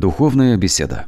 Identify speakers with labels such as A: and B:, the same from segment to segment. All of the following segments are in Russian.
A: Духовная беседа.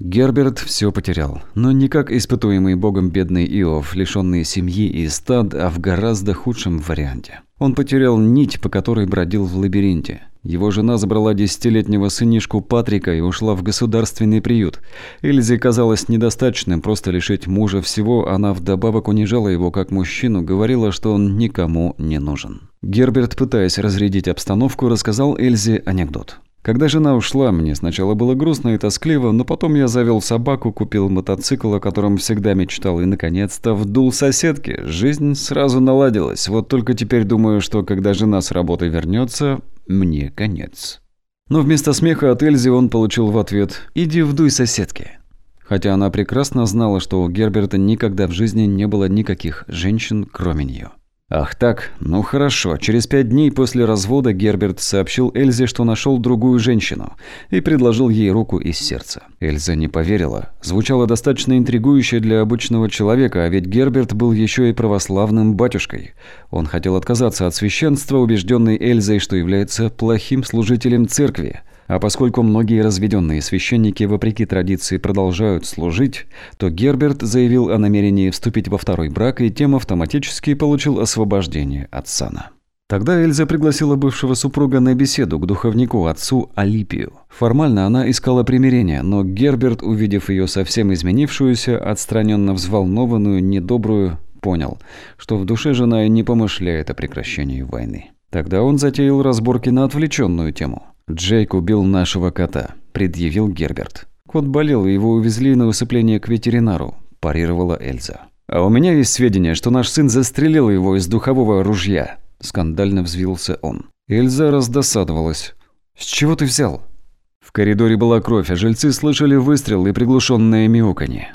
A: Герберт все потерял, но не как испытуемый богом бедный Иов, лишенный семьи и стад, а в гораздо худшем варианте. Он потерял нить, по которой бродил в лабиринте. Его жена забрала десятилетнего сынишку Патрика и ушла в государственный приют. Эльзе казалось недостаточным просто лишить мужа всего, она вдобавок унижала его как мужчину, говорила, что он никому не нужен. Герберт, пытаясь разрядить обстановку, рассказал Эльзе анекдот. Когда жена ушла, мне сначала было грустно и тоскливо, но потом я завел собаку, купил мотоцикл, о котором всегда мечтал, и, наконец-то, вдул соседки. Жизнь сразу наладилась. Вот только теперь думаю, что когда жена с работы вернется, мне конец. Но вместо смеха от Эльзи он получил в ответ «Иди вдуй соседки». Хотя она прекрасно знала, что у Герберта никогда в жизни не было никаких женщин, кроме нее. Ах так, ну хорошо. Через пять дней после развода Герберт сообщил Эльзе, что нашел другую женщину, и предложил ей руку из сердца. Эльза не поверила. Звучало достаточно интригующе для обычного человека, а ведь Герберт был еще и православным батюшкой. Он хотел отказаться от священства, убежденный Эльзой, что является плохим служителем церкви. А поскольку многие разведенные священники, вопреки традиции, продолжают служить, то Герберт заявил о намерении вступить во второй брак и тем автоматически получил освобождение от сана. Тогда Эльза пригласила бывшего супруга на беседу к духовнику, отцу Алипию. Формально она искала примирения, но Герберт, увидев ее совсем изменившуюся, отстраненно взволнованную, недобрую, понял, что в душе жена не помышляет о прекращении войны. Тогда он затеял разборки на отвлеченную тему. «Джейк убил нашего кота», – предъявил Герберт. «Кот болел, его увезли на усыпление к ветеринару», – парировала Эльза. «А у меня есть сведения, что наш сын застрелил его из духового ружья», – скандально взвился он. Эльза раздосадовалась. «С чего ты взял?» В коридоре была кровь, а жильцы слышали выстрел и приглушенное мяуканье.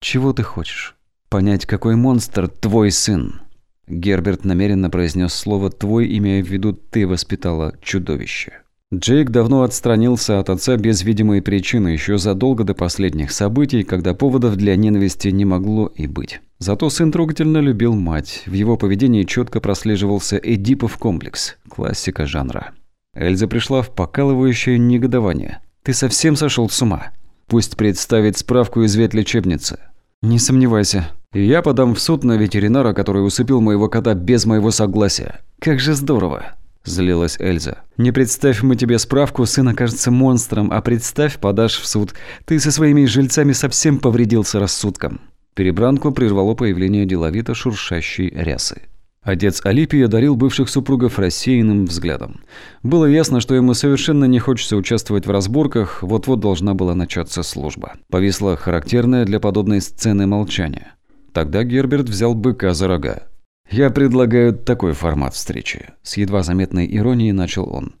A: «Чего ты хочешь? Понять, какой монстр твой сын?» Герберт намеренно произнес слово «твой», имея в виду «ты воспитала чудовище». Джейк давно отстранился от отца без видимой причины еще задолго до последних событий, когда поводов для ненависти не могло и быть. Зато сын трогательно любил мать. В его поведении четко прослеживался Эдипов комплекс, классика жанра. Эльза пришла в покалывающее негодование. «Ты совсем сошел с ума? Пусть представит справку из ветлечебницы». «Не сомневайся. Я подам в суд на ветеринара, который усыпил моего кота без моего согласия. Как же здорово!» – злилась Эльза. «Не представь мы тебе справку, сын окажется монстром, а представь, подашь в суд. Ты со своими жильцами совсем повредился рассудком». Перебранку прервало появление деловито шуршащей рясы. Отец Алипия дарил бывших супругов рассеянным взглядом. Было ясно, что ему совершенно не хочется участвовать в разборках, вот-вот должна была начаться служба. Повисло характерное для подобной сцены молчание. Тогда Герберт взял быка за рога. «Я предлагаю такой формат встречи», – с едва заметной иронией начал он.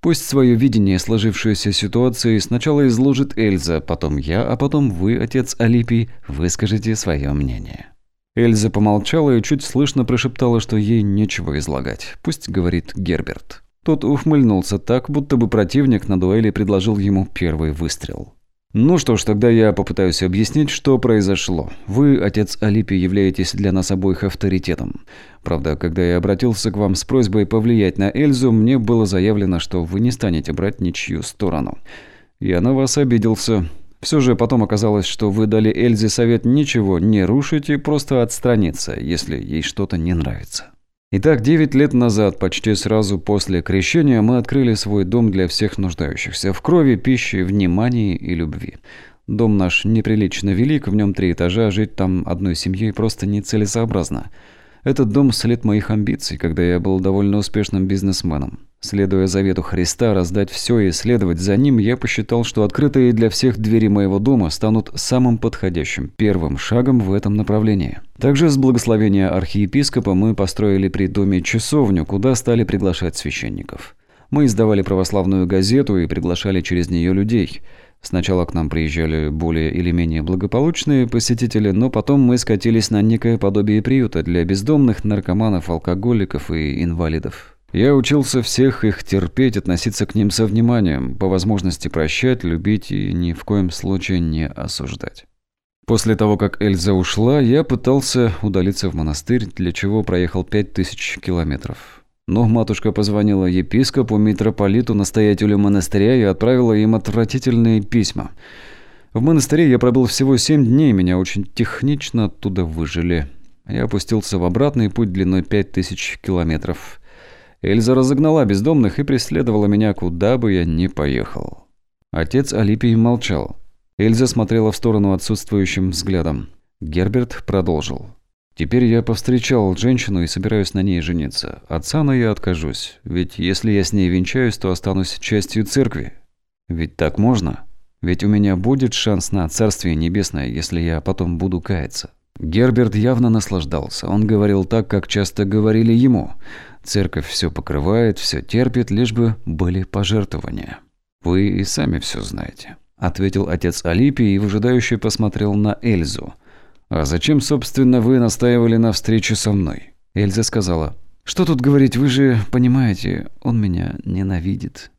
A: «Пусть свое видение сложившейся ситуации сначала изложит Эльза, потом я, а потом вы, отец Алипий, выскажете свое мнение». Эльза помолчала и чуть слышно прошептала, что ей нечего излагать. Пусть говорит Герберт. Тот ухмыльнулся так, будто бы противник на дуэли предложил ему первый выстрел. Ну что ж, тогда я попытаюсь объяснить, что произошло. Вы, отец Алипи, являетесь для нас обоих авторитетом. Правда, когда я обратился к вам с просьбой повлиять на Эльзу, мне было заявлено, что вы не станете брать ничью сторону. Я на вас обиделся. Все же потом оказалось, что вы дали Эльзе совет ничего не рушить и просто отстраниться, если ей что-то не нравится. Итак, 9 лет назад, почти сразу после крещения, мы открыли свой дом для всех нуждающихся в крови, пище, внимании и любви. Дом наш неприлично велик, в нем три этажа, жить там одной семьей просто нецелесообразно. Этот дом – след моих амбиций, когда я был довольно успешным бизнесменом. Следуя завету Христа раздать все и следовать за ним, я посчитал, что открытые для всех двери моего дома станут самым подходящим первым шагом в этом направлении. Также с благословения архиепископа мы построили при доме часовню, куда стали приглашать священников. Мы издавали православную газету и приглашали через нее людей. Сначала к нам приезжали более или менее благополучные посетители, но потом мы скатились на некое подобие приюта для бездомных, наркоманов, алкоголиков и инвалидов. Я учился всех их терпеть, относиться к ним со вниманием, по возможности прощать, любить и ни в коем случае не осуждать. После того, как Эльза ушла, я пытался удалиться в монастырь, для чего проехал 5000 километров. Но матушка позвонила епископу, митрополиту, настоятелю монастыря и отправила им отвратительные письма. В монастыре я пробыл всего семь дней, меня очень технично оттуда выжили. Я опустился в обратный путь длиной пять тысяч километров. Эльза разогнала бездомных и преследовала меня, куда бы я ни поехал. Отец Алипий молчал. Эльза смотрела в сторону отсутствующим взглядом. Герберт продолжил. «Теперь я повстречал женщину и собираюсь на ней жениться. Отца на я откажусь, ведь если я с ней венчаюсь, то останусь частью церкви. Ведь так можно? Ведь у меня будет шанс на Царствие Небесное, если я потом буду каяться». Герберт явно наслаждался. Он говорил так, как часто говорили ему. Церковь все покрывает, все терпит, лишь бы были пожертвования. «Вы и сами все знаете», – ответил отец Алипий и выжидающе посмотрел на Эльзу. «А зачем, собственно, вы настаивали на встрече со мной?» Эльза сказала. «Что тут говорить, вы же понимаете, он меня ненавидит.